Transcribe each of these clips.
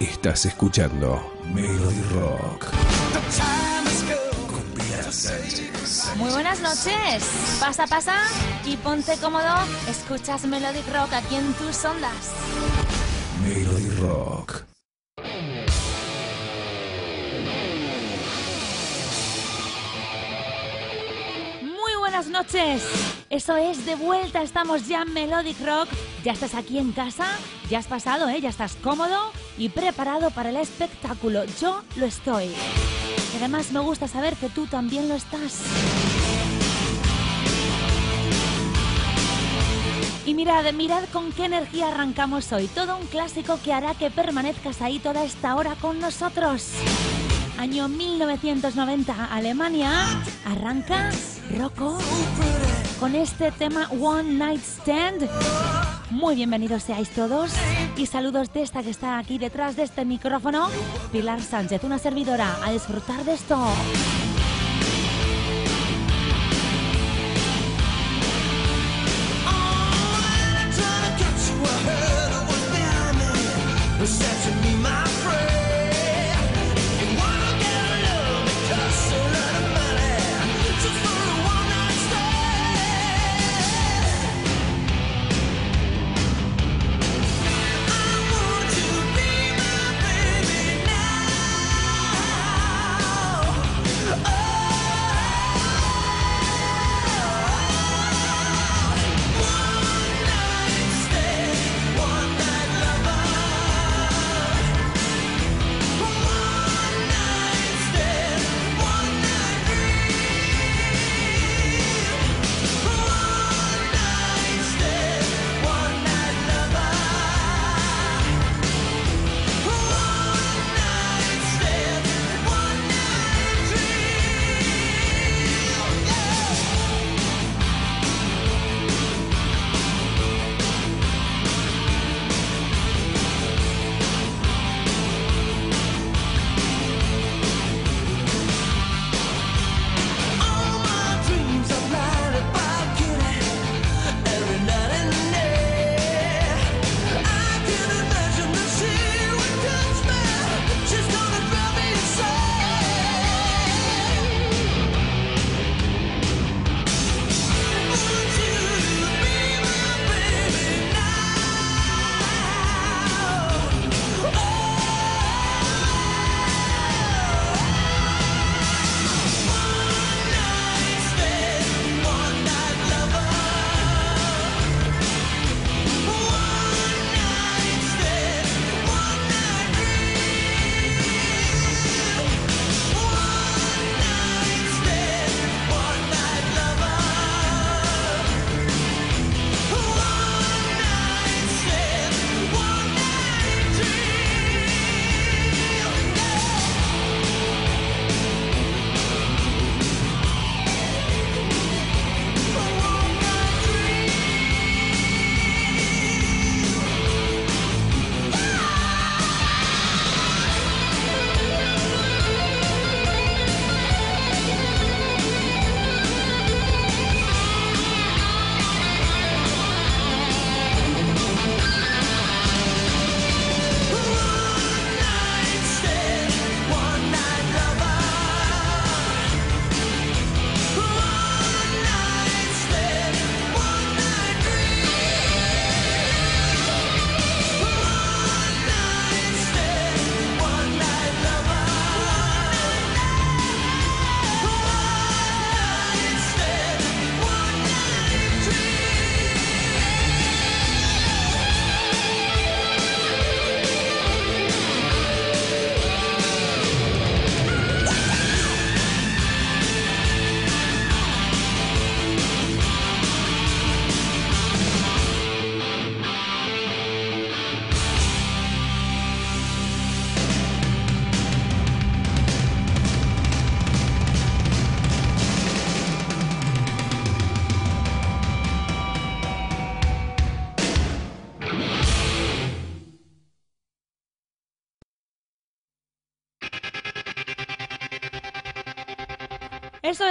Estás escuchando Melody Rock. Con Pilar Sánchez. Muy buenas noches. Pasa, pasa y ponte cómodo. Escuchas Melodic Rock aquí en tus ondas. Melody Rock. Noches. Eso es, de vuelta estamos ya en Melodic Rock. Ya estás aquí en casa, ya has pasado, ¿eh? ya estás cómodo y preparado para el espectáculo. Yo lo estoy. Además me gusta saber que tú también lo estás. Y mirad, mirad con qué energía arrancamos hoy. Todo un clásico que hará que permanezcas ahí toda esta hora con nosotros. Año 1990, Alemania. Arranca Rocco con este tema One Night Stand. Muy bienvenidos seáis todos y saludos de esta que está aquí detrás de este micrófono, Pilar Sánchez, una servidora, a disfrutar de esto.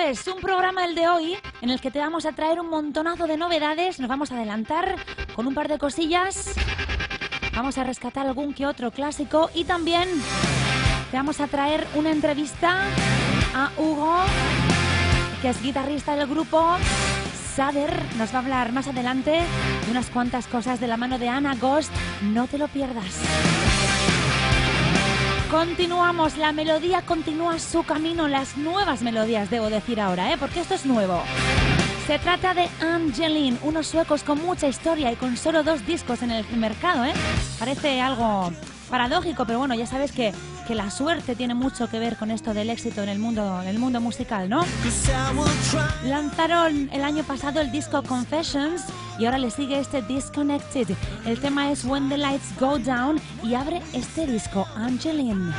Es, un programa el de hoy en el que te vamos a traer un montonazo de novedades. Nos vamos a adelantar con un par de cosillas. Vamos a rescatar algún que otro clásico y también te vamos a traer una entrevista a Hugo, que es guitarrista del grupo Sader. Nos va a hablar más adelante de unas cuantas cosas de la mano de Ana Ghost. No te lo pierdas. Continuamos, la melodía continúa su camino, las nuevas melodías, debo decir ahora, ¿eh? porque esto es nuevo. Se trata de Angeline, unos suecos con mucha historia y con solo dos discos en el mercado. ¿eh? Parece algo paradójico, pero bueno, ya sabes que, que la suerte tiene mucho que ver con esto del éxito en el mundo, en el mundo musical, ¿no? Lanzaron el año pasado el disco Confessions y ahora le sigue este Disconnected. El tema es When the Lights Go Down y abre este disco, Angeline.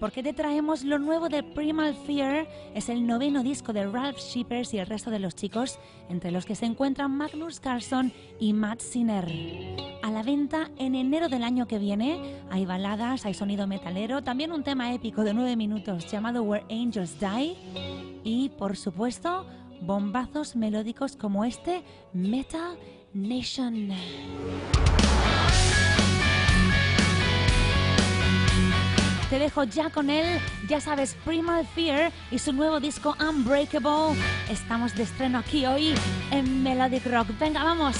Porque te traemos lo nuevo de Primal Fear. Es el noveno disco de Ralph Shippers y el resto de los chicos, entre los que se encuentran Magnus Carlson y Matt Sinner. A la venta en enero del año que viene. Hay baladas, hay sonido metalero, también un tema épico de nueve minutos llamado Where Angels Die. Y, por supuesto, bombazos melódicos como este, Metal Nation. Te dejo ya con él, ya sabes, Primal Fear y su nuevo disco Unbreakable. Estamos de estreno aquí hoy en Melodic Rock. Venga, vamos.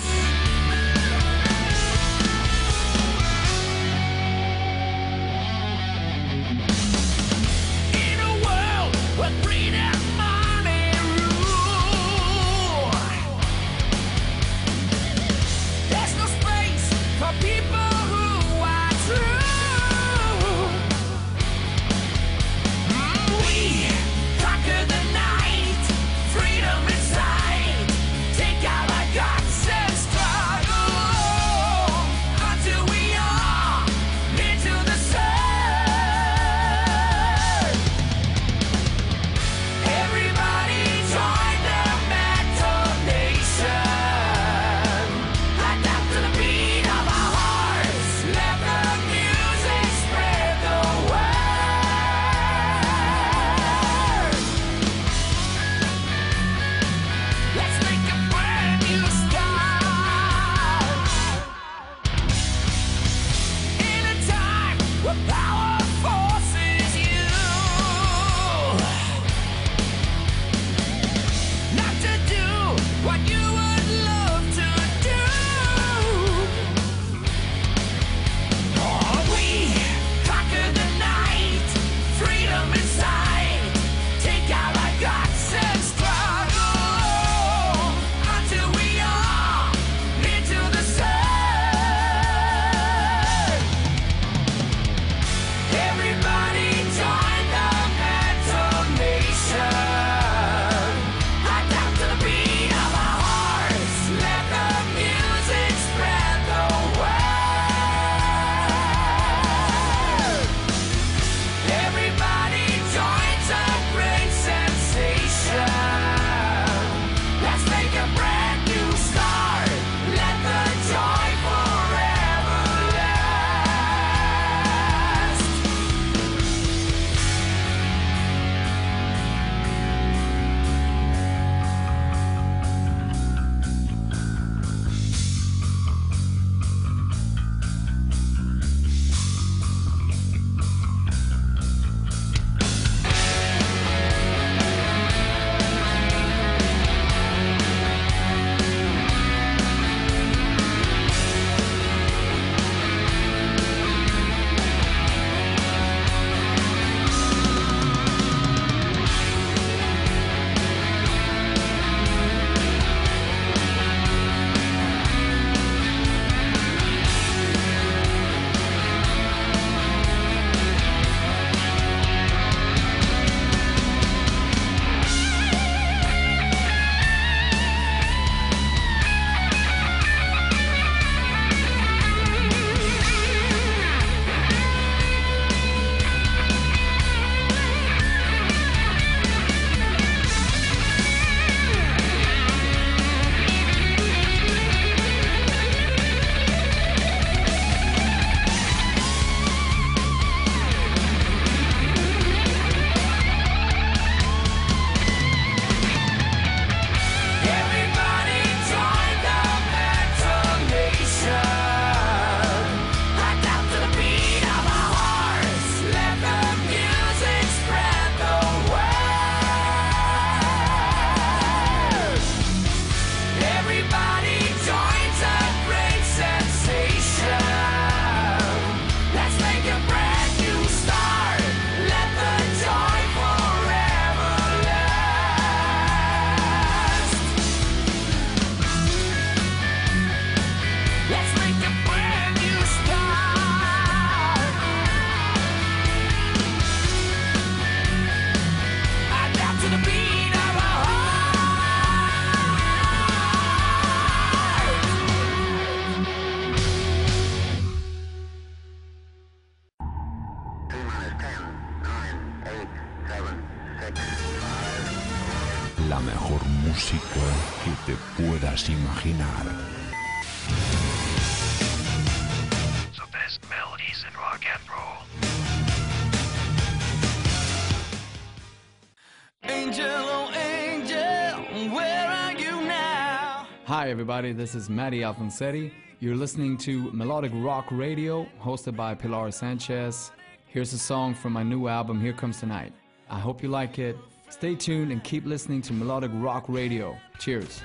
Everybody. This is Matty Alfonsetti. You're listening to Melodic Rock Radio, hosted by Pilar Sanchez. Here's a song from my new album, Here Comes Tonight. I hope you like it. Stay tuned and keep listening to Melodic Rock Radio. Cheers.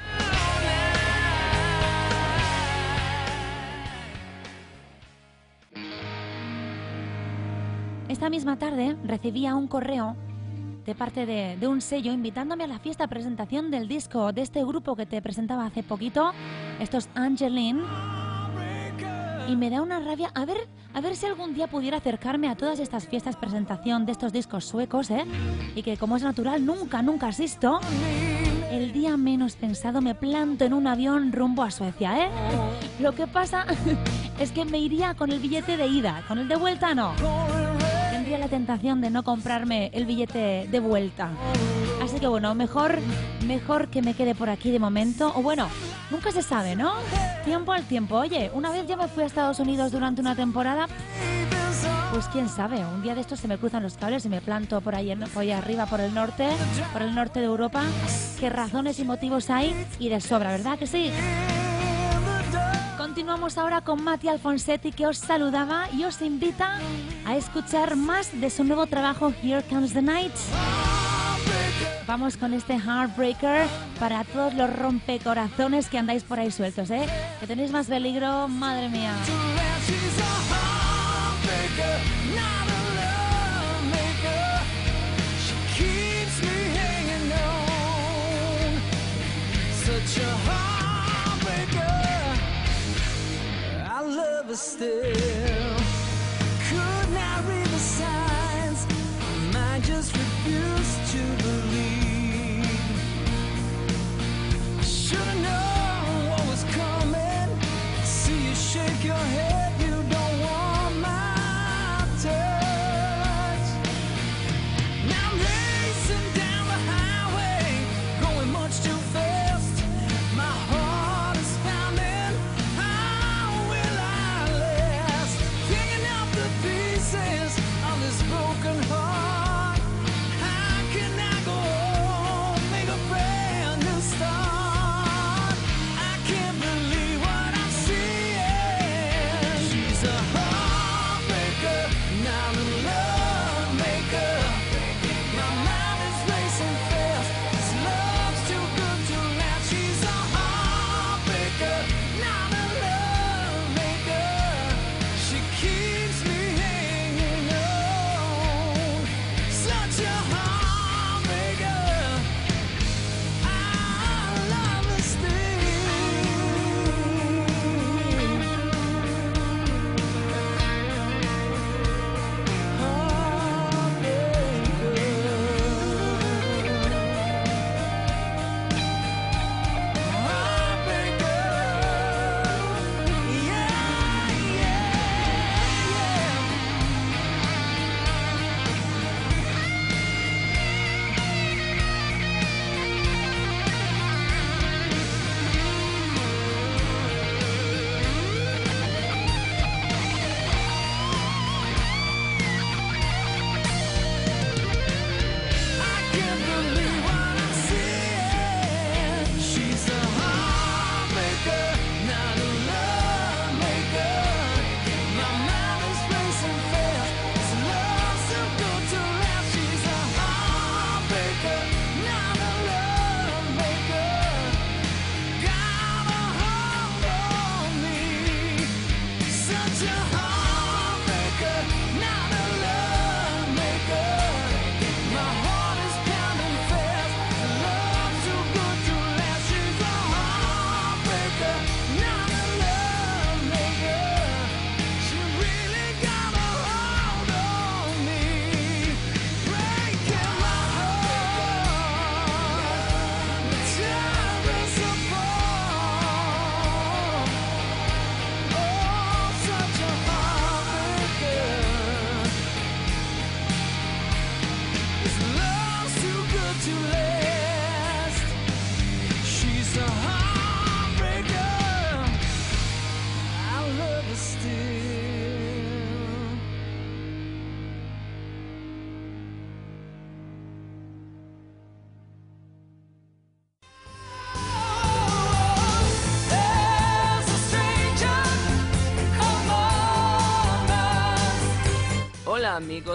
Esta misma tarde recibía un correo de parte de, un sello invitándome a la fiesta presentación del disco de este grupo que te presentaba hace poquito. Esto es Angeline. Y me da una rabia. A ver, a ver si algún día pudiera acercarme a todas estas fiestas presentación de estos discos suecos, ¿eh? Y que como es natural, nunca, nunca asisto. El día menos pensado me planto en un avión rumbo a Suecia, ¿eh? Lo que pasa es que me iría con el billete de ida, con el de vuelta no. Tendría la tentación de no comprarme el billete de vuelta. Así que bueno, mejor, mejor que me quede por aquí de momento. O bueno, nunca se sabe, ¿no? Tiempo al tiempo. Oye, una vez ya me fui a Estados Unidos durante una temporada. Pues quién sabe, un día de estos se me cruzan los cables y me planto por ahí, por ahí arriba, por el norte, por el norte de Europa. ¿Qué razones y motivos hay? Y de sobra, ¿verdad que sí? Continuamos ahora con Mati Alfonsetti que os saludaba y os invita a escuchar más de su nuevo trabajo Here Comes the Night. Vamos con este Heartbreaker para todos los rompecorazones que andáis por ahí sueltos, ¿eh? Que tenéis más peligro, madre mía. harvested.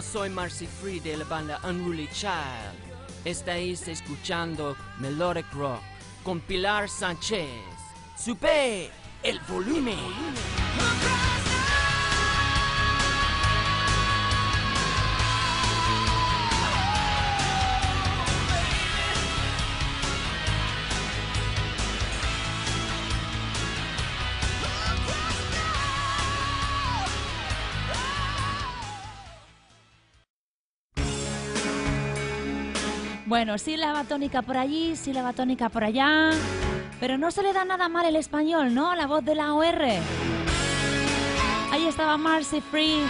Soy Marcy Free de la banda Unruly Child. Estáis escuchando Melodic Rock con Pilar Sánchez. ¡Supe el volumen! Bueno, sílaba tónica por allí, sílaba tónica por allá. Pero no se le da nada mal el español, ¿no? La voz de la OR. Ahí estaba Marcy Free.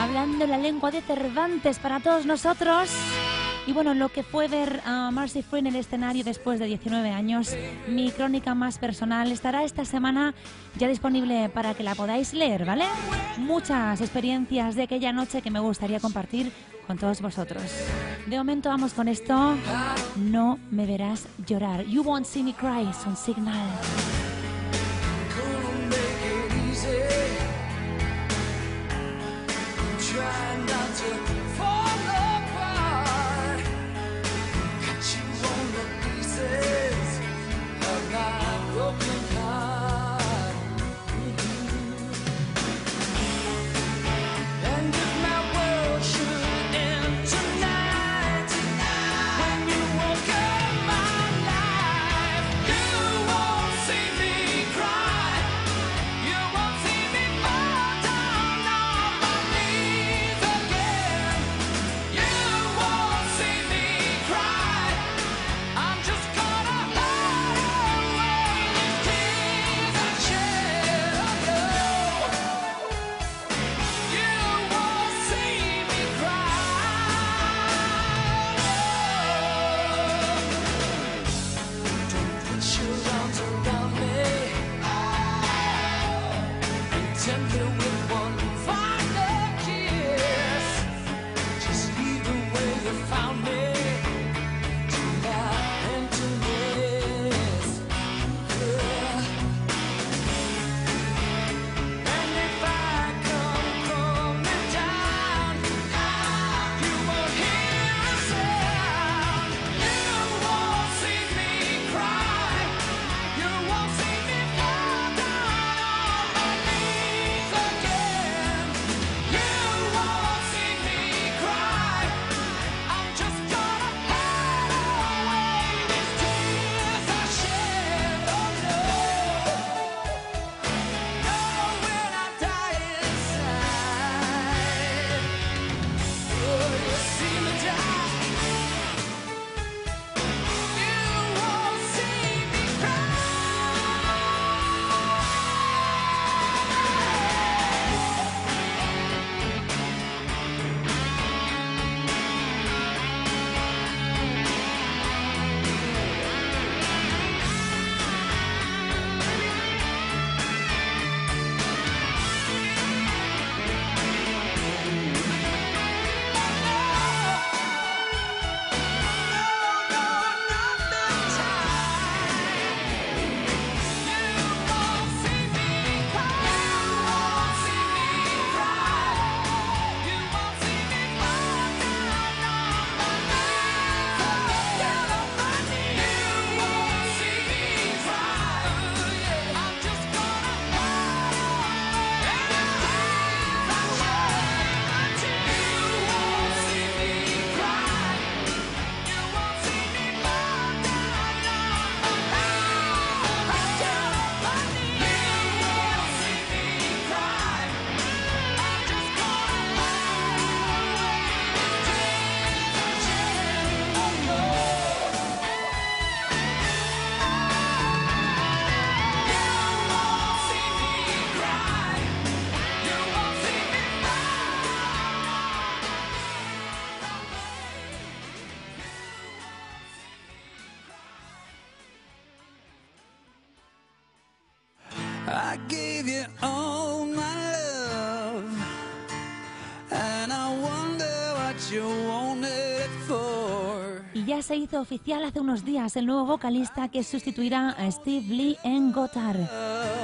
Hablando la lengua de Cervantes para todos nosotros. Y bueno, lo que fue ver a Marcy Free en el escenario después de 19 años, mi crónica más personal estará esta semana ya disponible para que la podáis leer, ¿vale? Muchas experiencias de aquella noche que me gustaría compartir con todos vosotros. De momento vamos con esto. No me verás llorar. You won't see me cry, signal. Try not to hizo oficial hace unos días el nuevo vocalista que sustituirá a Steve Lee en Gotthard.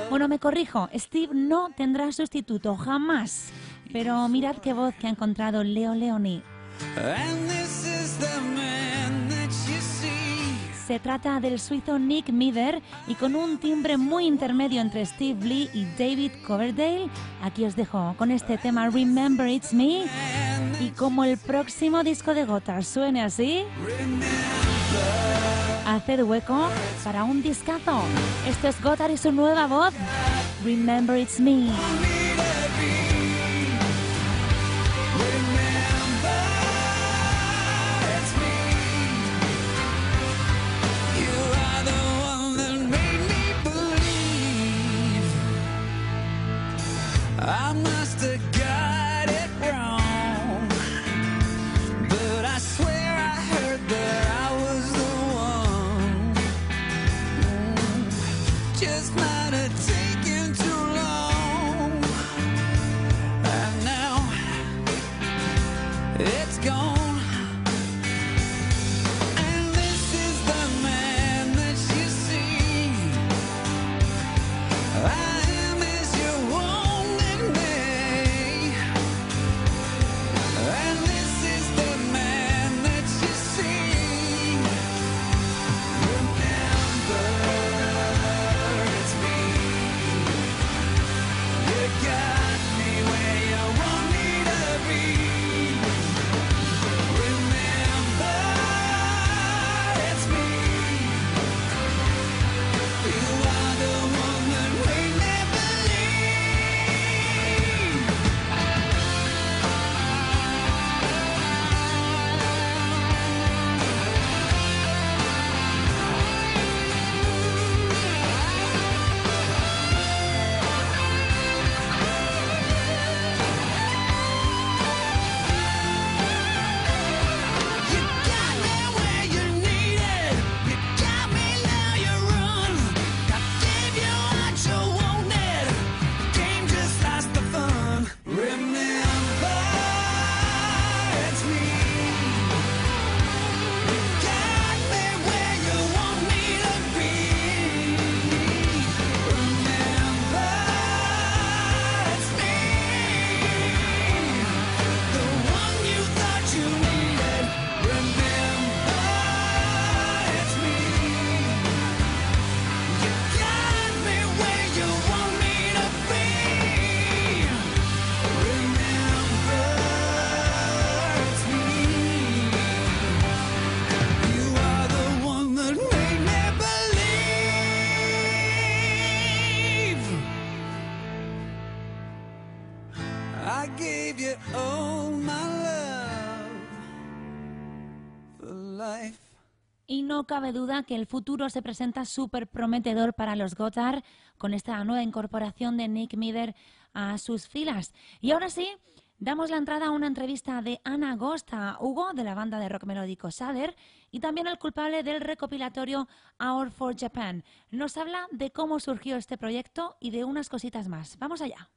Bueno, me corrijo, Steve no tendrá sustituto, jamás. Pero mirad qué voz que ha encontrado Leo Leoni. Se trata del suizo Nick Mider y con un timbre muy intermedio entre Steve Lee y David Coverdale, aquí os dejo con este tema Remember It's Me y como el próximo disco de Gotthard suene así, haced hueco para un discazo. Esto es Gotthard y su nueva voz, Remember It's Me. No cabe duda que el futuro se presenta súper prometedor para los Gotthard con esta nueva incorporación de Nick Mider a sus filas. Y ahora sí, damos la entrada a una entrevista de Ana Agosta, Hugo, de la banda de rock melódico Sader, y también al culpable del recopilatorio Our for Japan. Nos habla de cómo surgió este proyecto y de unas cositas más. Vamos allá.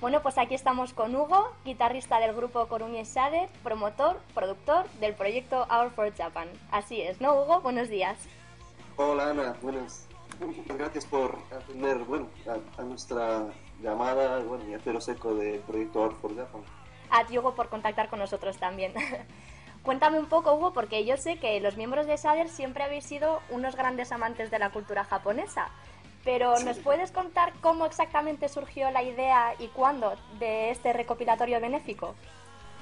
Bueno, pues aquí estamos con Hugo, guitarrista del grupo Coruña Shader, promotor, productor del proyecto Our for Japan. Así es, ¿no, Hugo? Buenos días. Hola Ana, buenas. Gracias por atender bueno, a, a nuestra llamada bueno, y haceros eco del proyecto Art for Japan. A ti, Hugo, por contactar con nosotros también. Cuéntame un poco, Hugo, porque yo sé que los miembros de Shader siempre habéis sido unos grandes amantes de la cultura japonesa. Pero ¿nos puedes contar cómo exactamente surgió la idea y cuándo de este recopilatorio benéfico?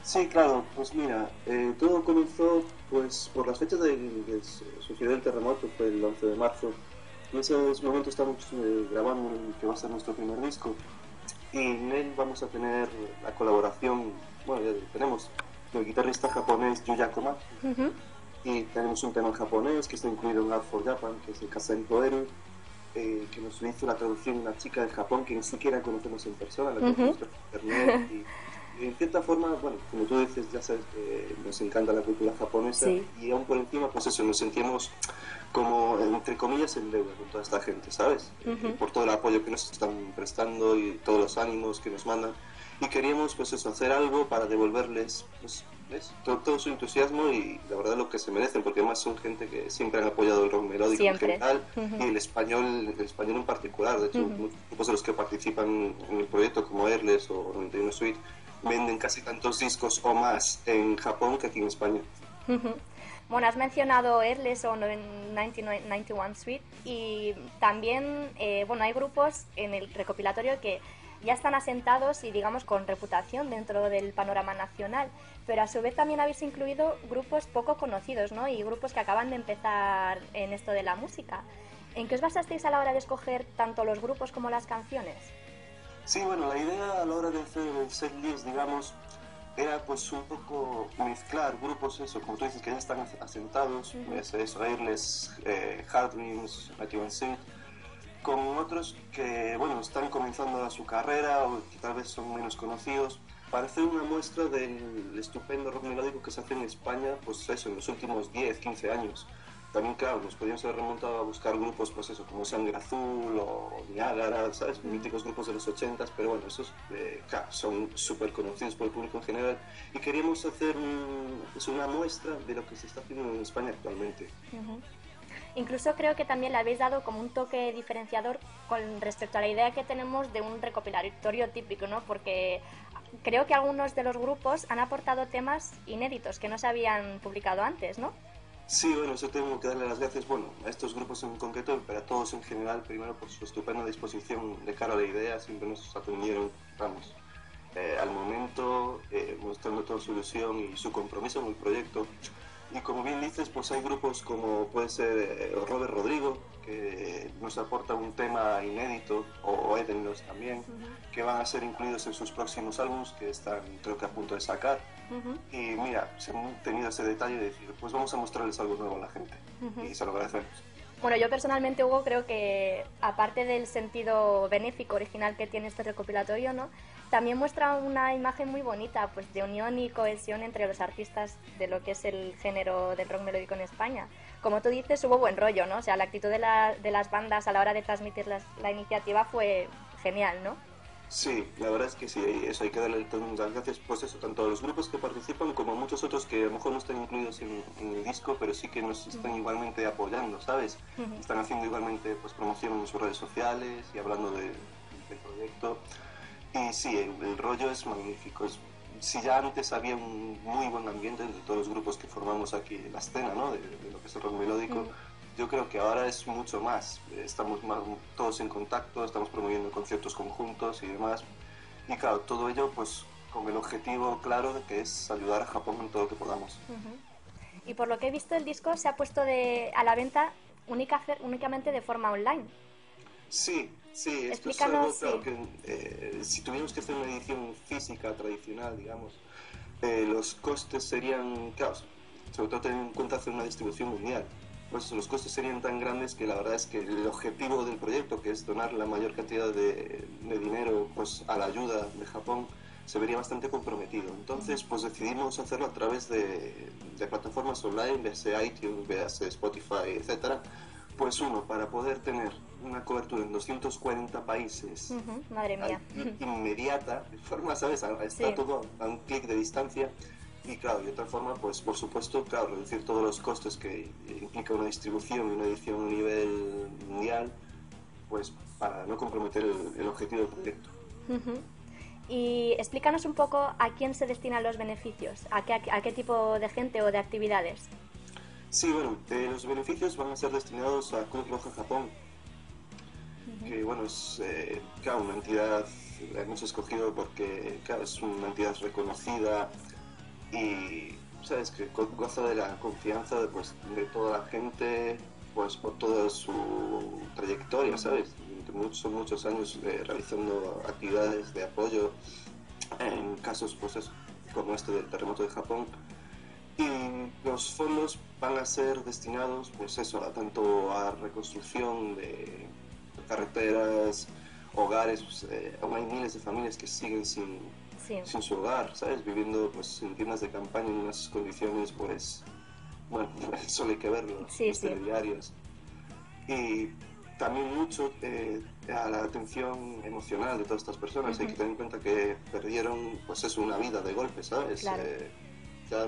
Sí, claro, pues mira, eh, todo comenzó pues por las fechas de que sucedió el terremoto, fue el 11 de marzo. En ese momento estamos eh, grabando el que va a ser nuestro primer disco. Y en él vamos a tener la colaboración, bueno, ya tenemos del guitarrista japonés Yuya Koma y tenemos un tema en japonés que está incluido en Art for Japan, que es el Kasai Koeru, eh, que nos hizo la traducción una chica de Japón que ni siquiera conocemos en persona, la conocemos por internet y, y en cierta forma, bueno, como tú dices, ya sabes que nos encanta la cultura japonesa Sí. y aún por encima, pues eso, nos sentíamos como, entre comillas, en deuda con toda esta gente, ¿sabes? Eh, Ujú. Por todo el apoyo que nos están prestando y todos los ánimos que nos mandan. y queríamos pues eso, hacer algo para devolverles pues, Todo, todo su entusiasmo y la verdad lo que se merecen, porque además son gente que siempre han apoyado el rock melódico Siempre. en general Ujú. y el español, el español en particular. De hecho, Ujú. muchos grupos de los que participan en el proyecto como Airless o 91 Suite venden casi tantos discos o más en Japón que aquí en España. Ujú. Bueno, has mencionado Airless o 1991 Suite y también, eh, bueno, hay grupos en el recopilatorio que ya están asentados y digamos con reputación dentro del panorama nacional, pero a su vez también habéis incluido grupos poco conocidos, ¿no? Y grupos que acaban de empezar en esto de la música. ¿En qué os basasteis a la hora de escoger tanto los grupos como las canciones? Sí, bueno, la idea a la hora de hacer el set list, digamos, era pues un poco mezclar grupos, eso, como tú dices, que ya están as- asentados, Ujú. es eso, Airless, eh, Hard Dreams, 91 Seed, con otros que, bueno, están comenzando su carrera o que tal vez son menos conocidos, para hacer una muestra del estupendo rock melódico que se hace en España, pues eso, en los últimos 10, 15 años. También, claro, nos podíamos haber remontado a buscar grupos, pues eso, como Sangre Azul o Niágara, ¿sabes? Míticos grupos de los 80 pero bueno, esos eh, claro, son súper conocidos por el público en general. Y queríamos hacer un- pues, una muestra de lo que se está haciendo en España actualmente. Ujú. Incluso creo que también le habéis dado como un toque diferenciador con respecto a la idea que tenemos de un recopilatorio típico, ¿no? Porque creo que algunos de los grupos han aportado temas inéditos que no se habían publicado antes, ¿no? Sí, bueno, eso tengo que darle las gracias, bueno, a estos grupos en concreto, pero a todos en general, primero por su estupenda disposición de cara a la idea, siempre nos atendieron, vamos, eh, al momento, eh, mostrando toda su ilusión y su compromiso con el proyecto. Y como bien dices, pues hay grupos como puede ser eh, Robert Rodrigo, que nos aporta un tema inédito, o Edenlos también, que van a ser incluidos en sus próximos álbumes, que están creo que a punto de sacar. Y mira, se han tenido ese detalle de decir, pues vamos a mostrarles algo nuevo a la gente. Y se lo agradecemos. Bueno, yo personalmente, Hugo, creo que aparte del sentido benéfico original que tiene este recopilatorio, ¿no? También muestra una imagen muy bonita, pues de unión y cohesión entre los artistas de lo que es el género del rock melódico en España. Como tú dices, hubo buen rollo, ¿no? O sea, la actitud de, la- de las bandas a la hora de transmitir la iniciativa fue genial, ¿no? Sí, la verdad es que sí, eso hay que darle las gracias, pues eso, tanto a los grupos que participan como a muchos otros que a lo mejor no están incluidos en, en el disco, pero sí que nos están igualmente apoyando, ¿sabes? Están haciendo igualmente pues promoción en sus redes sociales y hablando de- del proyecto. Y sí, el, el rollo es magnífico. Es- si ya antes había un muy buen ambiente de todos los grupos que formamos aquí en la escena, ¿no? De, de lo que es el rock melódico, Ujú. Yo creo que ahora es mucho más. Estamos más- todos en contacto, estamos promoviendo conciertos conjuntos y demás. Y claro, todo ello pues con el objetivo claro de que es ayudar a Japón en todo lo que podamos. Ujú. Y por lo que he visto, el disco se ha puesto de, a la venta única, únicamente de forma online. Sí, sí, esto es algo claro, sí. que eh, si tuviéramos que hacer una edición física tradicional, digamos, eh, los costes serían, claro, sobre todo teniendo en cuenta hacer una distribución mundial. Pues los costes serían tan grandes que la verdad es que el objetivo del proyecto, que es donar la mayor cantidad de, de dinero pues, a la ayuda de Japón, se vería bastante comprometido. Entonces, pues decidimos hacerlo a través de, de plataformas online, véase iTunes, véase Spotify, etcétera. Pues uno, para poder tener una cobertura en 240 países Ujú, Madre mía. inmediata, de forma, ¿sabes? Está Sí. todo a un clic de distancia. Y claro, de otra forma, pues por supuesto, claro, reducir todos los costes que implica una distribución y una edición a nivel mundial, pues para no comprometer el, el objetivo del proyecto. Y explícanos un poco a quién se destinan los beneficios, a qué, a qué tipo de gente o de actividades. Sí, bueno, eh, los beneficios van a ser destinados a Cruz Roja Japón, que bueno, es eh, claro, una entidad, la hemos escogido porque claro, es una entidad reconocida y sabes que go- goza de la confianza de, pues, de toda la gente pues por toda su trayectoria, ¿sabes? Durante muchos, años eh, realizando actividades de apoyo en casos pues como este del terremoto de Japón y los fondos van a ser destinados pues eso a tanto a reconstrucción de carreteras hogares pues, eh, aún hay miles de familias que siguen sin, Sí. sin su hogar sabes viviendo pues en tiendas de campaña en unas condiciones pues bueno solo hay que verlo Sí, los sí. telediarios y también mucho eh, a la atención emocional de todas estas personas. Hay que tener en cuenta que perdieron, pues es una vida de golpe, ¿sabes? Claro. Eh, ya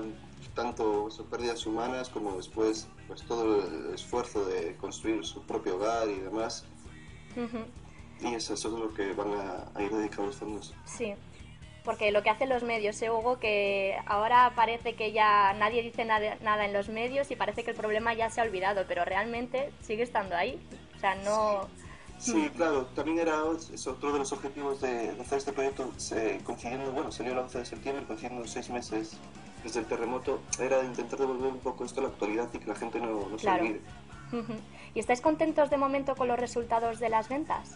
tanto eso, pérdidas humanas como después, pues todo el esfuerzo de construir su propio hogar y demás. Ujú. Y eso, eso es lo que van a, a ir dedicados los fondos. Sí, porque lo que hacen los medios, ¿eh, Hugo? Que ahora parece que ya nadie dice nada, nada en los medios y parece que el problema ya se ha olvidado, pero realmente sigue estando ahí. O sea, no... Sí, claro, también era es otro de los objetivos de, de hacer este proyecto, se- coincidiendo, bueno, salió el 11 de septiembre, coincidiendo seis meses desde el terremoto, era intentar devolver un poco esto a la actualidad y que la gente no, no se Claro. olvide. Ujú. ¿Y estáis contentos de momento con los resultados de las ventas?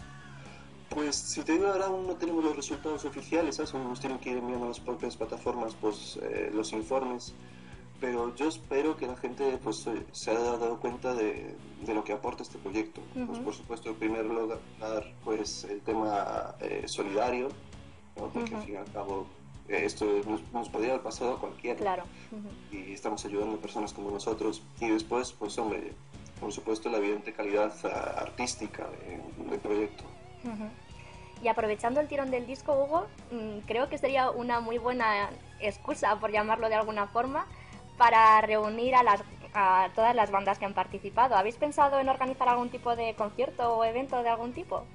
Pues si te digo ahora aún no tenemos los resultados oficiales, ¿sabes? Aún nos tienen que ir enviando a las propias plataformas pues, eh, los informes, pero yo espero que la gente pues se haya dado cuenta de, de lo que aporta este proyecto. Pues Ujú. por supuesto en primer lugar pues el tema eh, solidario, ¿no? porque Ujú. al fin y al cabo eh, esto nos, nos podría haber pasado a cualquiera Claro. Ujú. y estamos ayudando a personas como nosotros. Y después, pues hombre, por supuesto la evidente calidad ah, artística de- del proyecto. Ujú. Y aprovechando el tirón del disco, Hugo, mm, creo que sería una muy buena excusa, por llamarlo de alguna forma, para reunir a, las, a todas las bandas que han participado. ¿Habéis pensado en organizar algún tipo de concierto o evento de algún tipo?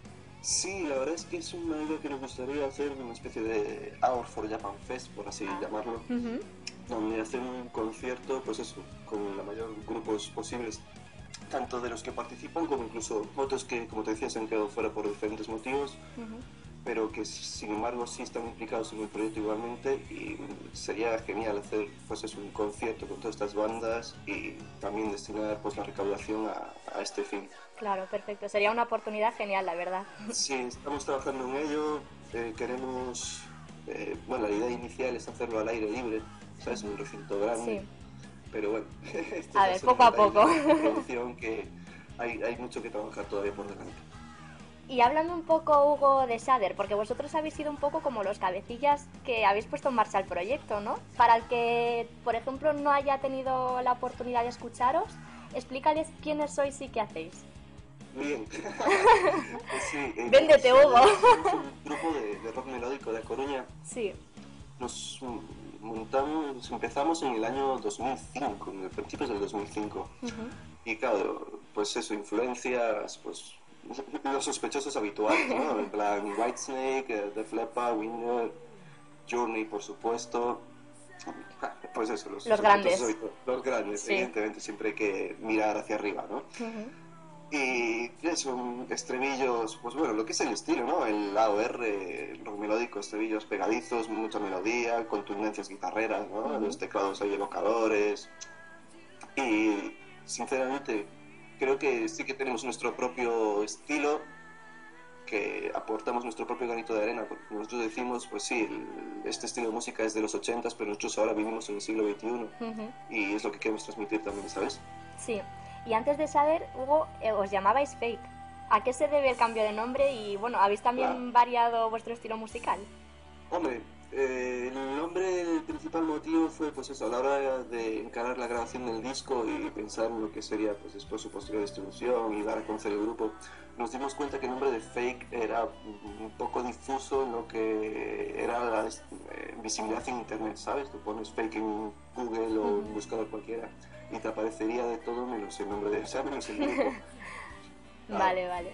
Sí, la verdad es que es una idea que nos gustaría hacer una especie de Hour for Japan Fest, por así Ah. llamarlo, Ujú. donde hacer un concierto, pues eso, con la mayor grupos posibles, tanto de los que participan como incluso otros que, como te decía, se han quedado fuera por diferentes motivos, Ujú. pero que sin embargo sí están implicados en el proyecto igualmente y sería genial hacer pues eso, un concierto con todas estas bandas y también destinar pues la recaudación a, a este fin. Claro, perfecto. Sería una oportunidad genial, la verdad. Sí, estamos trabajando en ello. eh, queremos. eh, bueno, la idea inicial es hacerlo al aire libre, ¿sabes? Un recinto grande. Sí. Pero bueno, esto A ver, poco a poco. producción que hay, hay mucho que trabajar todavía por delante. Y hablando un poco, Hugo, de Sader, porque vosotros habéis sido un poco como los cabecillas que habéis puesto en marcha el proyecto, ¿no? Para el que, por ejemplo, no haya tenido la oportunidad de escucharos, explícales quiénes sois y qué hacéis. Bien. Pues sí, eh, Véndete, Hugo. un grupo de, de rock melódico de Coruña. Sí. Nos montamos, empezamos en el año 2005, en principios del 2005. Ujú. Y claro, pues eso, influencias, pues los sospechosos habituales, ¿no? En plan Whitesnake, eh, Def Leppard, Winger, Journey, por supuesto. Pues eso, los, grandes. Los grandes, Sí. evidentemente, siempre hay que mirar hacia arriba, ¿no? Y eso, estribillos, pues bueno, lo que es el estilo, ¿no? El AOR, el rock melódico, estribillos pegadizos, mucha melodía, contundencias guitarreras, ¿no? Ujú. Los teclados ahí evocadores. Y sinceramente, creo que sí que tenemos nuestro propio estilo, que aportamos nuestro propio granito de arena, porque nosotros decimos, pues sí, este estilo de música es de los 80, pero nosotros ahora vivimos en el siglo XXI y es lo que queremos transmitir también, ¿sabes? Sí. Y antes de saber, Hugo, eh, os llamabais Fake. ¿A qué se debe el cambio de nombre? Y bueno, ¿habéis también Claro. variado vuestro estilo musical? Hombre, eh, el nombre, el principal motivo fue pues eso, a la hora de encarar la grabación del disco y pensar en lo que sería pues después su posterior distribución y dar a conocer el grupo, nos dimos cuenta que el nombre de Fake era un poco difuso en lo que era la eh, visibilidad en internet, ¿sabes? Tú pones Fake en Google o un buscador cualquiera y te aparecería de todo menos el nombre de, sea, menos el grupo. Claro. Vale, vale.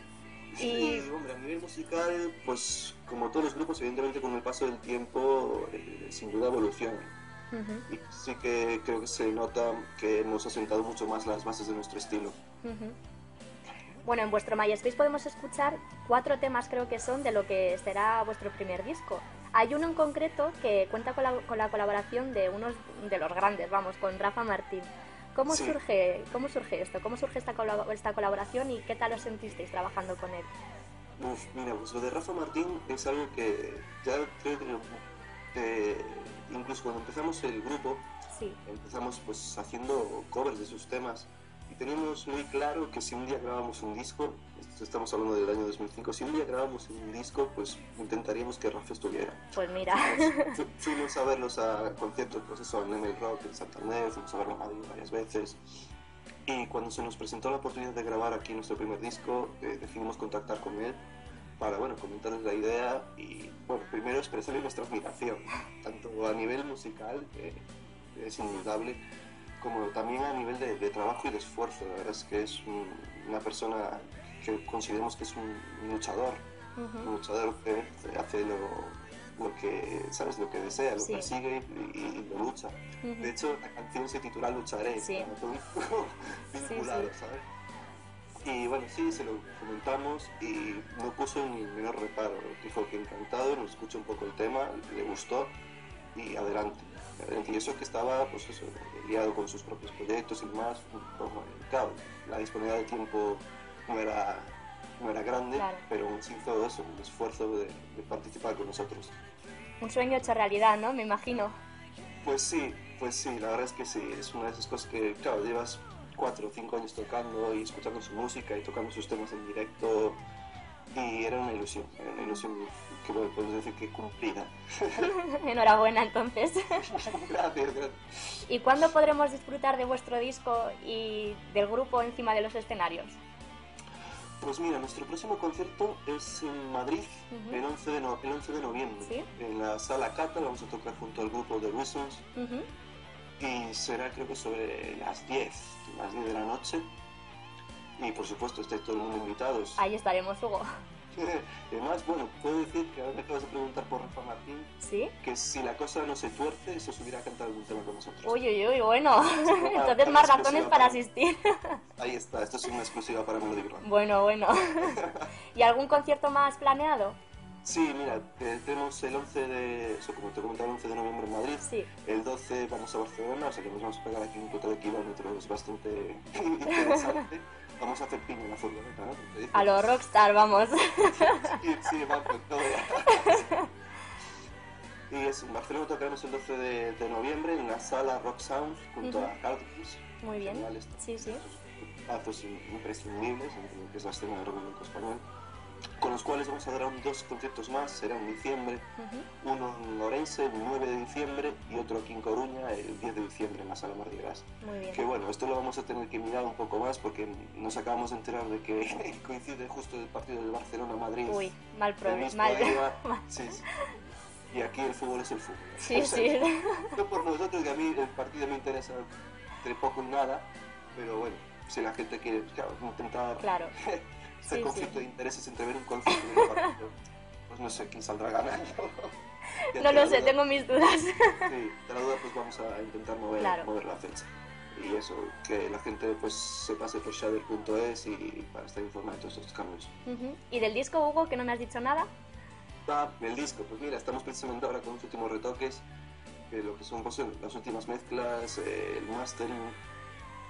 Y, Y hombre, a nivel musical, pues como todos los grupos, evidentemente con el paso del tiempo, eh, sin duda evoluciona. Ujú, Y sí que creo que se nota que hemos asentado mucho más las bases de nuestro estilo. ujú. Bueno, en vuestro MySpace podemos escuchar cuatro temas, creo que son, de lo que será vuestro primer disco. Hay uno en concreto que cuenta con la, con la colaboración de unos de los grandes, vamos, con Rafa Martín. ¿Cómo, Sí. surge, ¿Cómo surge esto? ¿Cómo surge esta, esta colaboración y qué tal os sentisteis trabajando con él? Uf, mira, pues lo de Rafa Martín es algo que ya creo que eh, incluso cuando empezamos el grupo, Sí. empezamos pues haciendo covers de sus temas y teníamos muy claro que si un día grabamos un disco, estamos hablando del año 2005, si un día grabamos un disco, pues intentaríamos que Rafa estuviera. Pues mira. Fu- Fuimos a verlos a conciertos, pues eso, en Emel Rock, en Santander, fuimos a verlo a Madrid varias veces. Y cuando se nos presentó la oportunidad de grabar aquí nuestro primer disco, eh, decidimos contactar con él para bueno, comentarles la idea y bueno, primero expresarle nuestra admiración, tanto a nivel musical, que es indudable, como también a nivel de, de trabajo y de esfuerzo. La verdad es que es un- una persona que consideramos que es un luchador, un luchador que hace lo, lo que, ¿sabes? Lo que desea, lo Sí. persigue y, y lo lucha. De hecho, la canción se titula Lucharé, Sí. un poco vinculado, sí. ¿sabes? Y bueno, sí, se lo comentamos y no puso ni el menor reparo. Dijo que encantado, nos escuchó un poco el tema, le gustó y adelante. adelante. Y eso que estaba, pues eso, liado con sus propios proyectos y demás, pues, bueno, claro, la disponibilidad de tiempo no era, no era grande, Claro. pero se hizo eso, el esfuerzo de, de participar con nosotros. Un sueño hecho realidad, ¿no? Me imagino. Pues sí, pues sí, la verdad es que sí, es una de esas cosas que, claro, llevas cuatro o cinco años tocando y escuchando su música y tocando sus temas en directo y era una ilusión, era una ilusión que podemos decir que cumplida. Enhorabuena, entonces. gracias, gracias. ¿Y cuándo podremos disfrutar de vuestro disco y del grupo encima de los escenarios? Pues mira, nuestro próximo concierto es en Madrid el, 11 de no- el 11 de noviembre. ¿Sí? En la sala Cata vamos a tocar junto al grupo The Reasons Ujú. y será creo que sobre las 10, las 10 de la noche. Y por supuesto, estáis todo el mundo invitados. Ahí estaremos, Hugo. Además, bueno, puedo decir que ahora me acabas de preguntar por Rafa Martín, ¿Sí? que si la cosa no se tuerce, se subirá a cantar algún tema con nosotros. Uy, uy, uy, bueno. Entonces más razones para- para asistir. Ahí está, esto es una exclusiva para Melody Rock. Bueno, bueno. ¿Y algún concierto más planeado? Sí, mira, tenemos el 11 de, eso, como te comentaba, el 11 de noviembre en Madrid. Sí. El 12 vamos a Barcelona, o sea que nos vamos a pegar aquí un total de kilómetros bastante interesante. Vamos a hacer piña en la furgoneta, ¿no? A los rockstar, vamos. Sí, sí, va con todo. y es, en Barcelona tocaremos el 12 de, de noviembre en la sala Rock Sound junto Ujú. a Caldus. Muy bien. Estos- Sí, sí. estos Pazos imprescindibles que es la escena del rock español. Con los cuales vamos a dar un- dos conciertos más, será en diciembre, Ujú. uno en Orense el 9 de diciembre y otro aquí en Coruña el 10 de diciembre en la sala Mardi Gras. Muy bien. Que bueno, esto lo vamos a tener que mirar un poco más porque nos acabamos de enterar de que coincide justo el partido del Barcelona-Madrid. Uy, mal problema. Mal. Sí, sí. Y aquí el fútbol es el fútbol. Sí, O sea, sí. No por nosotros, que a mí el partido me interesa entre poco y nada, pero bueno, si la gente quiere claro, intentar Claro. hacer Sí, conflicto sí. de intereses entre ver un concierto y un partido, pues no sé quién saldrá ganando. No lo la sé, duda- tengo mis dudas. Sí, de la duda pues vamos a intentar mover, Claro. mover la fecha. Y eso, que la gente pues se pase por shader.es y para estar informada de todos estos cambios. Ujú. ¿Y del disco, Hugo, que no me has dicho nada? Ah, el disco, pues mira, estamos precisamente ahora con los últimos retoques, que lo que son pues, las últimas mezclas, eh, el mastering,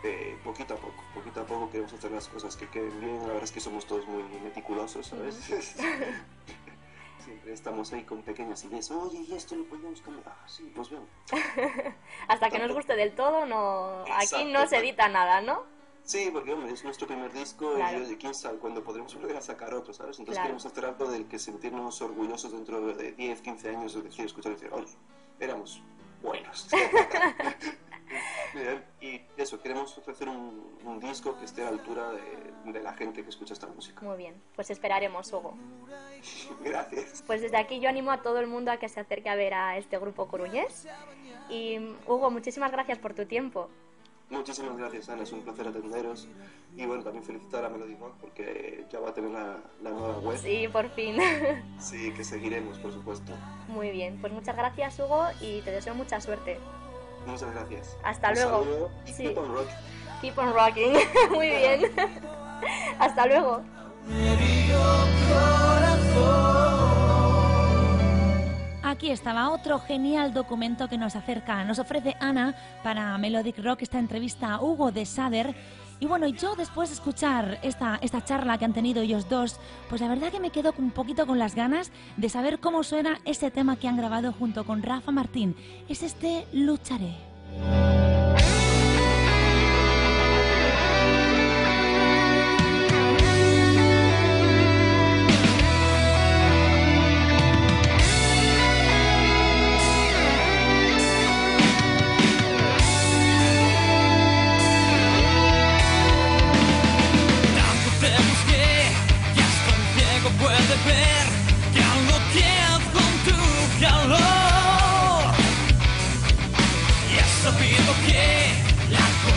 eh, poquito a poco, poquito a poco queremos hacer las cosas que queden bien, la verdad es que somos todos muy meticulosos, ¿sabes? Siempre estamos ahí con pequeñas ideas, oye, y esto lo podemos cambiar, ah, sí, pues bien. Hasta que nos guste del todo, no. Aquí Exacto, no se edita nada, ¿no? Sí, porque hombre, es nuestro primer disco Claro. y quién sabe cuándo podremos volver a sacar otro, ¿sabes? Entonces Claro. queremos hacer algo del que sentirnos orgullosos dentro de 10, 15 años, es decir, escuchar y decir, oye, éramos buenos. Y eso, queremos ofrecer un, un disco que esté a la altura de, de la gente que escucha esta música. Muy bien, pues esperaremos, Hugo. Gracias. Pues desde aquí yo animo a todo el mundo a que se acerque a ver a este grupo coruñés. Y Hugo, muchísimas gracias por tu tiempo. Muchísimas gracias, Ana, es un placer atenderos. Y bueno, también felicitar a Melody Rock porque ya va a tener la, la nueva web. Sí, por fin. Sí, que seguiremos, por supuesto. Muy bien, pues muchas gracias, Hugo, y te deseo mucha suerte. Muchas gracias. Hasta Un luego. saludo Sí. keep on rock. Keep on rocking. Muy bien. Hasta luego. Aquí estaba otro genial documento que nos acerca, nos ofrece Ana para Melodic Rock esta entrevista a Hugo de Sader. Y bueno, yo después de escuchar esta, esta charla que han tenido ellos dos, pues la verdad que me quedo un poquito con las ganas de saber cómo suena ese tema que han grabado junto con Rafa Martín. Es este Lucharé. Lucharé rápido que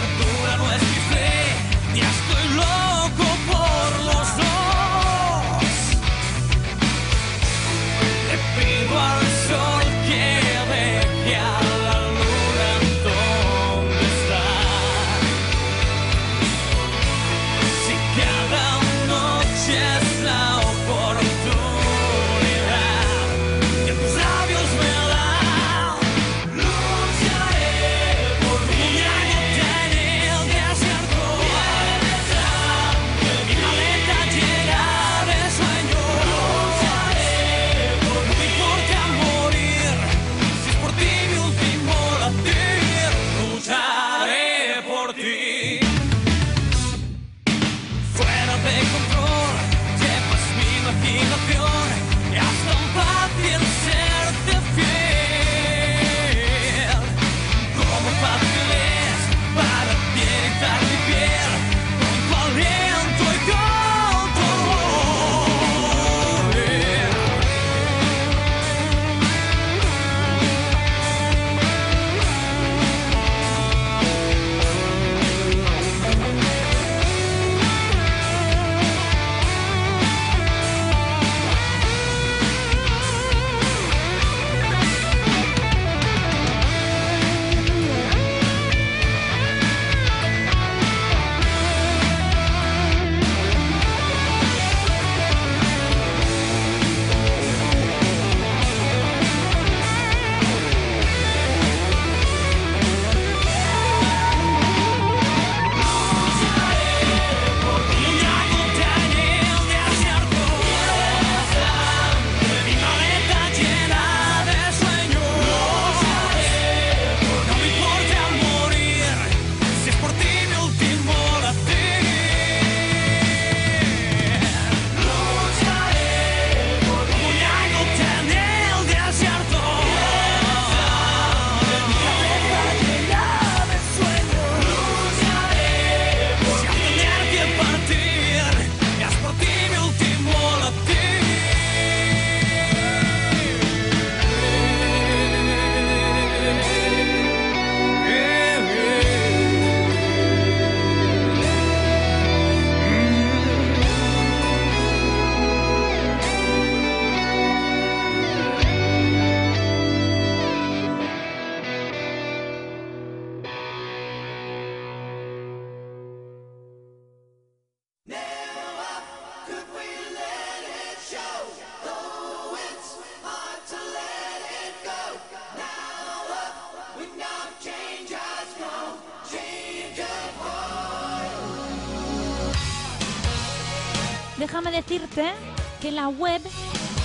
que la web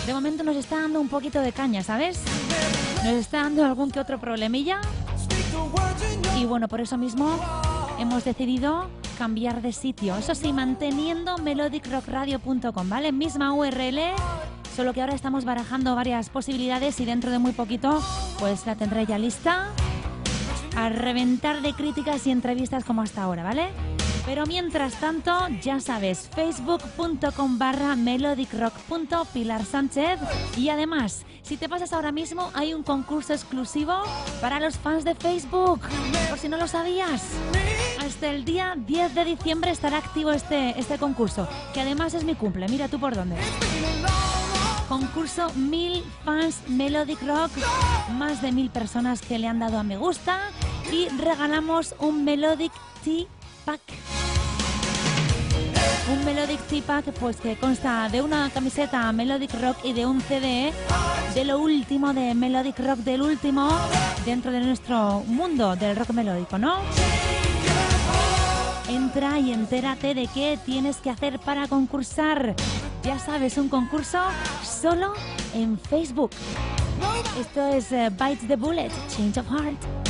de momento nos está dando un poquito de caña, ¿sabes? Nos está dando algún que otro problemilla. Y bueno, por eso mismo hemos decidido cambiar de sitio. Eso sí, manteniendo melodicrockradio.com, ¿vale? Misma URL, solo que ahora estamos barajando varias posibilidades y dentro de muy poquito pues la tendré ya lista a reventar de críticas y entrevistas como hasta ahora, ¿vale? Pero mientras tanto, ya sabes, facebook.com barra melodicrock.pilar Sánchez y además, si te pasas ahora mismo, hay un concurso exclusivo para los fans de Facebook, por si no lo sabías. Hasta el día 10 de diciembre estará activo este, este concurso, que además es mi cumple, mira tú por dónde. Concurso Mil Fans Melodic Rock, más de mil personas que le han dado a me gusta y regalamos un Melodic Tea Un Melodic Tea Pack pues que consta de una camiseta Melodic Rock y de un CD de lo último de Melodic Rock del último dentro de nuestro mundo del rock melódico, ¿no? Entra y entérate de qué tienes que hacer para concursar. Ya sabes, un concurso solo en Facebook. Esto es eh, Bites the Bullet, Change of Heart.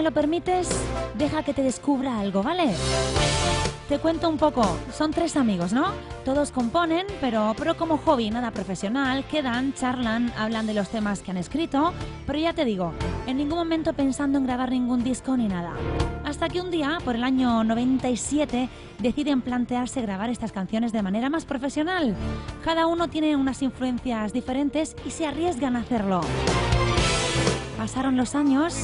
Me lo permites, deja que te descubra algo, ¿vale? Te cuento un poco. Son tres amigos, ¿no? Todos componen, pero, pero como hobby, nada profesional. Quedan, charlan, hablan de los temas que han escrito. Pero ya te digo, en ningún momento pensando en grabar ningún disco ni nada. Hasta que un día, por el año 97, deciden plantearse grabar estas canciones de manera más profesional. Cada uno tiene unas influencias diferentes y se arriesgan a hacerlo. Pasaron los años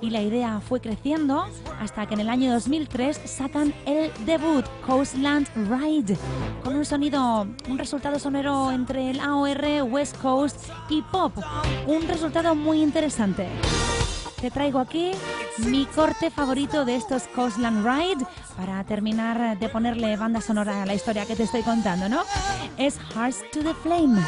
y la idea fue creciendo hasta que en el año 2003 sacan el debut Coastland Ride con un sonido, un resultado sonoro entre el AOR, West Coast y pop. Un resultado muy interesante. Te traigo aquí mi corte favorito de estos Coastland Ride para terminar de ponerle banda sonora a la historia que te estoy contando, ¿no? Es Hearts to the Flame.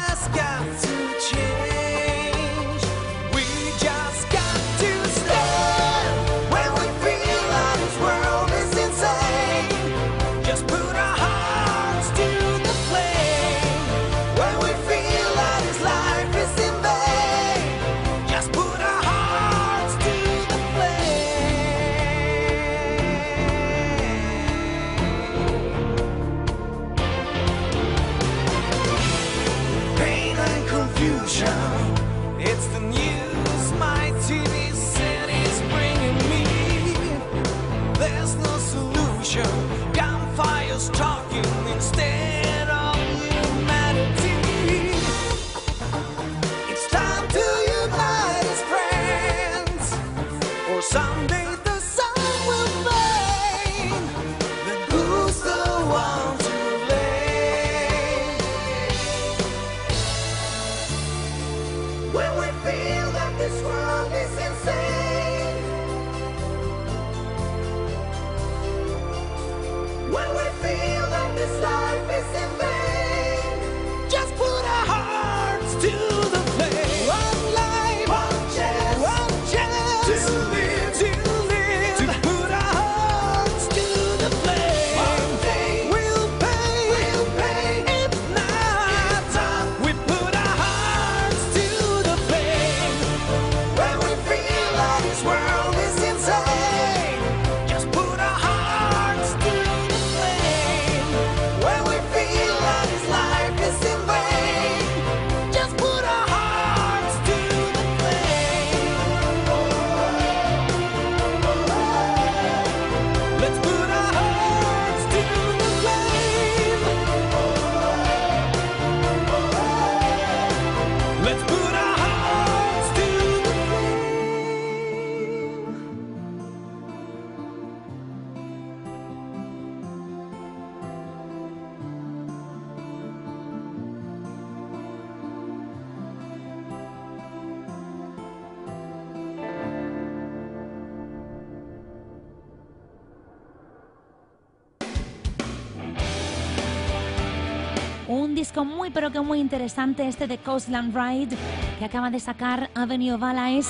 Disco muy pero que muy interesante este de Coastland Ride que acaba de sacar Avenue of Allies.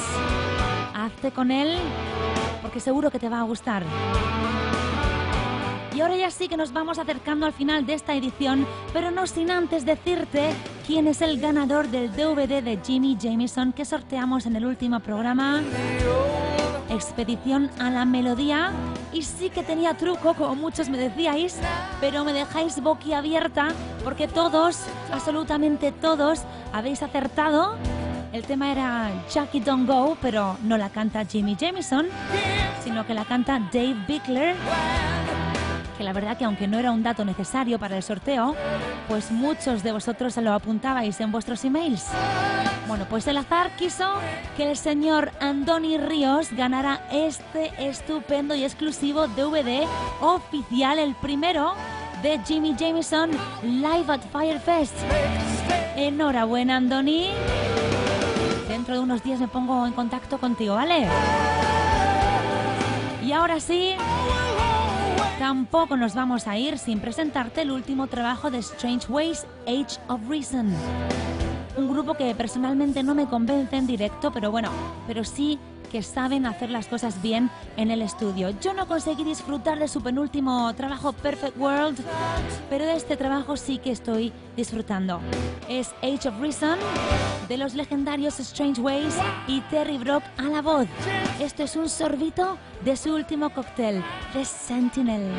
Hazte con él porque seguro que te va a gustar. Y ahora ya sí que nos vamos acercando al final de esta edición, pero no sin antes decirte quién es el ganador del DVD de Jimmy Jamison que sorteamos en el último programa. Expedición a la melodía. Y sí que tenía truco, como muchos me decíais, pero me dejáis boquiabierta porque todos, absolutamente todos, habéis acertado. El tema era Jackie Don't Go, pero no la canta Jimmy Jamison, sino que la canta Dave Bickler que la verdad que aunque no era un dato necesario para el sorteo, pues muchos de vosotros lo apuntabais en vuestros emails. Bueno, pues el azar quiso que el señor Andoni Ríos ganara este estupendo y exclusivo DVD oficial, el primero de Jimmy Jamison Live at Firefest. Enhorabuena, Andoni. Dentro de unos días me pongo en contacto contigo, ¿vale? Y ahora sí, Tampoco nos vamos a ir sin presentarte el último trabajo de Strange Ways, Age of Reason. Un grupo que personalmente no me convence en directo, pero bueno, pero sí que saben hacer las cosas bien en el estudio. Yo no conseguí disfrutar de su penúltimo trabajo Perfect World, pero de este trabajo sí que estoy disfrutando. Es Age of Reason de los legendarios Strange Ways y Terry Brock a la voz. Esto es un sorbito de su último cóctel, The Sentinel.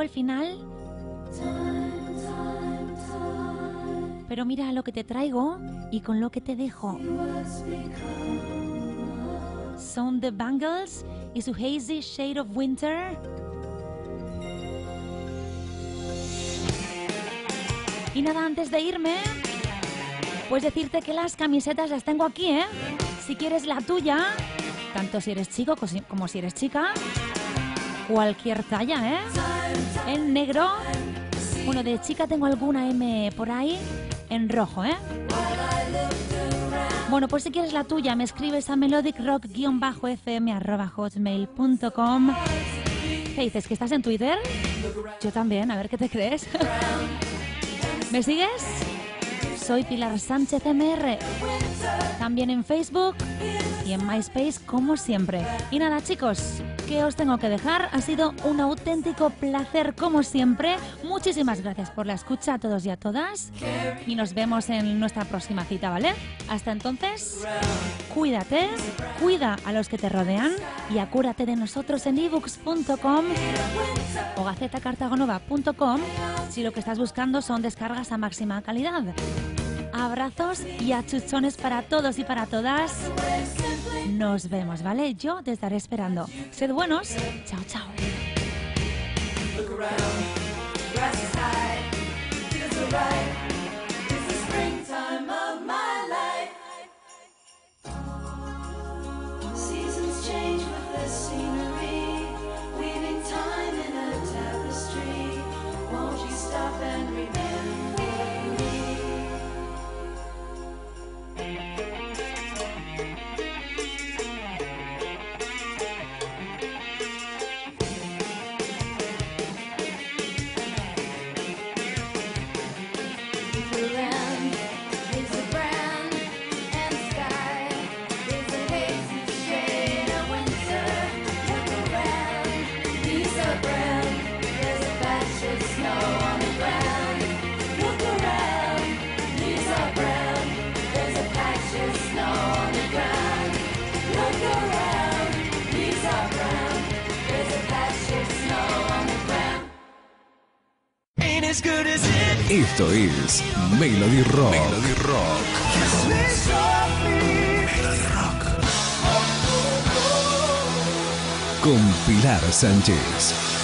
El final. Pero mira lo que te traigo y con lo que te dejo. Son The Bangles y su Hazy Shade of Winter. Y nada, antes de irme, pues decirte que las camisetas las tengo aquí, ¿eh? Si quieres la tuya, tanto si eres chico como si eres chica, cualquier talla, ¿eh? En negro. Bueno, de chica tengo alguna M por ahí en rojo, ¿eh? Bueno, pues si quieres la tuya, me escribes a melodicrock-fm.hotmail.com ¿Qué dices? ¿Que estás en Twitter? Yo también, a ver qué te crees. ¿Me sigues? Soy Pilar Sánchez MR. También en Facebook y en MySpace, como siempre. Y nada, chicos, ¿qué os tengo que dejar? Ha sido un auténtico placer, como siempre. Muchísimas gracias por la escucha a todos y a todas. Y nos vemos en nuestra próxima cita, ¿vale? Hasta entonces, cuídate, cuida a los que te rodean y acúrate de nosotros en ebooks.com o gacetacartagonova.com si lo que estás buscando son descargas a máxima calidad. Abrazos y achuchones para todos y para todas. Nos vemos, ¿vale? Yo te estaré esperando. Sed buenos. Chao, chao. With Esto es Melody Rock. Melody Rock. Melody Rock. Con Pilar Sánchez.